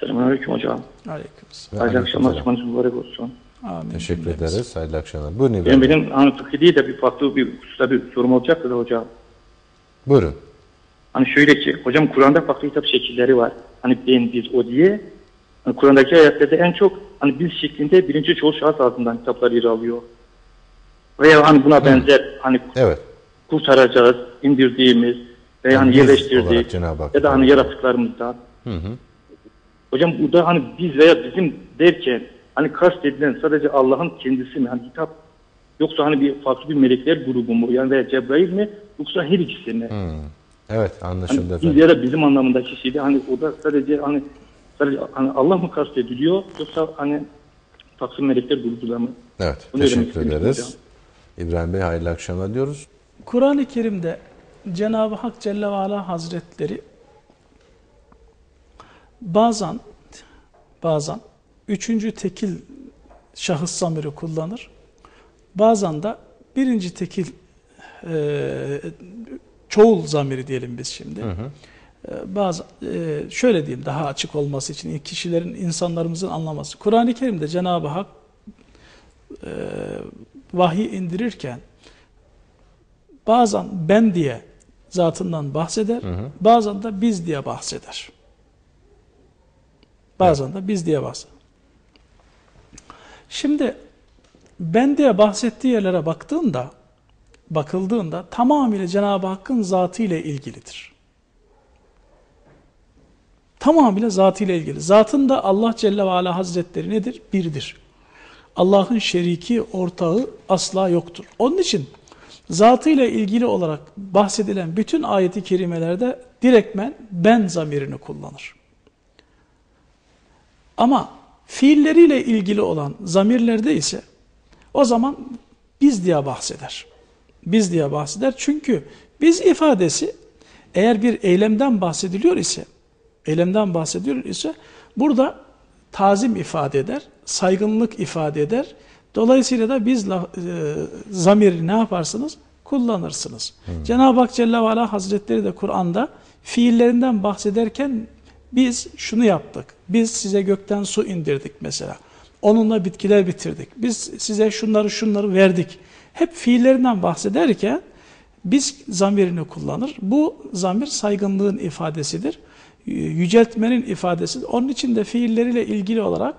cümlemiz. Ve Hayırlı akşamlar. aleykümselam. Cumanız mübarek olsun. Amin. Teşekkür cümlemiz. ederiz. Hayırlı akşamlar. Buyurun Benim, İbrahim. Bey. benim hani fıkhi değil de bir farklı bir hususta bir sorum olacaktı da hocam. Buyurun. Hani şöyle ki hocam Kur'an'da farklı hitap şekilleri var. Hani ben, biz, o diye. Hani Kur'an'daki ayetlerde en çok hani biz şeklinde birinci çoğul şahıs ağzından kitaplar yer alıyor. Veya hani buna benzer hani Evet. kurtaracağız, indirdiğimiz veya Yani hani Hak ya da hani yaratıklarımızdan. Hı hı. Hocam burada hani biz veya bizim derken hani kastedilen sadece Allah'ın kendisi mi? Hani hitap yoksa hani bir farklı bir melekler grubu mu? Yani veya Cebrail mi? Yoksa her ikisi mi? Evet Hani anlaşıldı biz efendim. ya da bizim anlamındaki şeydi hani o da sadece hani sadece hani Allah mı kastediliyor yoksa hani farklı melekler grubu da mı? Evet. Bunu Teşekkür ederiz. hocam. İbrahim Bey hayırlı akşamlar diyoruz. Kur'an-ı Kerim'de Cenab-ı Hak Celle ve Ala Hazretleri bazen bazen üçüncü tekil şahıs zamiri kullanır. Bazen de birinci tekil e, çoğul zamiri diyelim biz şimdi. E, bazı e, şöyle diyeyim daha açık olması için kişilerin insanlarımızın anlaması. Kur'an-ı Kerim'de Cenab-ı Hak e, vahiy indirirken bazen ben diye zatından bahseder, bazen de biz diye bahseder. Bazen de biz diye bahseder. Şimdi ben diye bahsettiği yerlere baktığında, bakıldığında tamamıyla Cenab-ı Hakk'ın zatı ilgilidir. Tamamıyla zatı ilgili. Zatında Allah Celle ve Ala Hazretleri nedir? Birdir. Allah'ın şeriki, ortağı asla yoktur. Onun için zatıyla ilgili olarak bahsedilen bütün ayeti kerimelerde direktmen ben zamirini kullanır. Ama fiilleriyle ilgili olan zamirlerde ise o zaman biz diye bahseder. Biz diye bahseder çünkü biz ifadesi eğer bir eylemden bahsediliyor ise eylemden bahsediyor ise burada tazim ifade eder, saygınlık ifade eder. Dolayısıyla da biz e, zamiri ne yaparsınız? Kullanırsınız. Cenab-ı Hak Celle ve Ala Hazretleri de Kur'an'da fiillerinden bahsederken biz şunu yaptık. Biz size gökten su indirdik mesela. Onunla bitkiler bitirdik. Biz size şunları şunları verdik. Hep fiillerinden bahsederken biz zamirini kullanır. Bu zamir saygınlığın ifadesidir. Yüceltmenin ifadesidir. Onun için de fiilleriyle ilgili olarak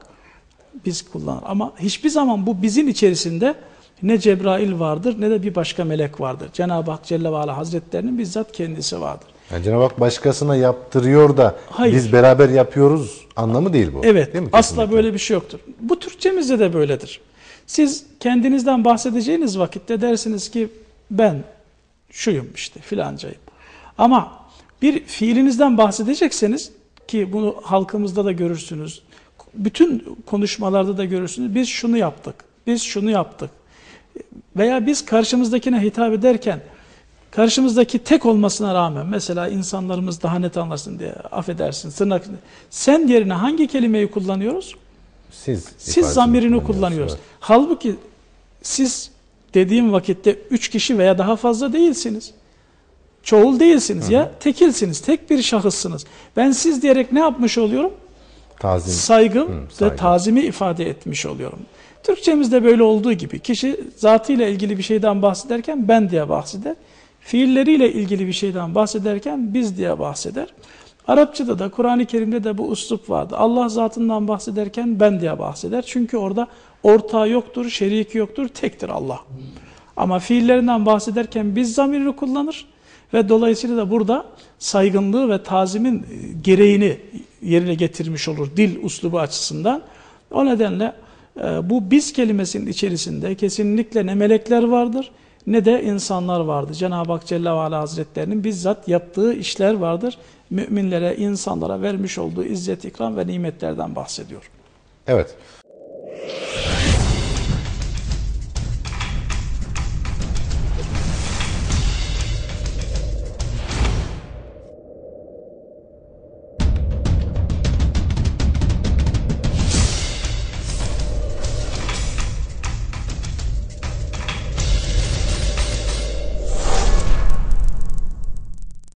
biz kullanır. Ama hiçbir zaman bu bizim içerisinde ne Cebrail vardır ne de bir başka melek vardır. Cenab-ı Hak Celle ve Ala Hazretlerinin bizzat kendisi vardır. Yani Cenab-ı Hak başkasına yaptırıyor da Hayır. biz beraber yapıyoruz anlamı değil bu. Evet, Değil mi? asla Kesinlikle. böyle bir şey yoktur. Bu Türkçemizde de böyledir. Siz kendinizden bahsedeceğiniz vakitte dersiniz ki ben şuyum işte filancayım. Ama bir fiilinizden bahsedecekseniz ki bunu halkımızda da görürsünüz. Bütün konuşmalarda da görürsünüz. Biz şunu yaptık. Biz şunu yaptık. Veya biz karşımızdakine hitap ederken karşımızdaki tek olmasına rağmen mesela insanlarımız daha net anlasın diye affedersin tırnak sen yerine hangi kelimeyi kullanıyoruz? Siz, Siz zamirini kullanıyoruz. evet. Halbuki siz dediğim vakitte üç kişi veya daha fazla değilsiniz. Çoğul değilsiniz ya tekilsiniz. Tek bir şahıssınız. Ben siz diyerek ne yapmış oluyorum? Tazim. Saygım Hı, ve tazimi ifade etmiş oluyorum. Türkçemizde böyle olduğu gibi kişi zatıyla ilgili bir şeyden bahsederken ben diye bahseder. Fiilleriyle ilgili bir şeyden bahsederken biz diye bahseder. Arapçada da Kur'an-ı Kerim'de de bu üslup vardı. Allah zatından bahsederken ben diye bahseder. Çünkü orada ortağı yoktur, şeriki yoktur, tektir Allah. Ama fiillerinden bahsederken biz zamirini kullanır ve dolayısıyla da burada saygınlığı ve tazimin gereğini yerine getirmiş olur dil uslubu açısından. O nedenle e, bu biz kelimesinin içerisinde kesinlikle ne melekler vardır ne de insanlar vardır. Cenab-ı Hak Celle ve Ala Hazretlerinin bizzat yaptığı işler vardır. Müminlere, insanlara vermiş olduğu izzet, ikram ve nimetlerden bahsediyor. Evet.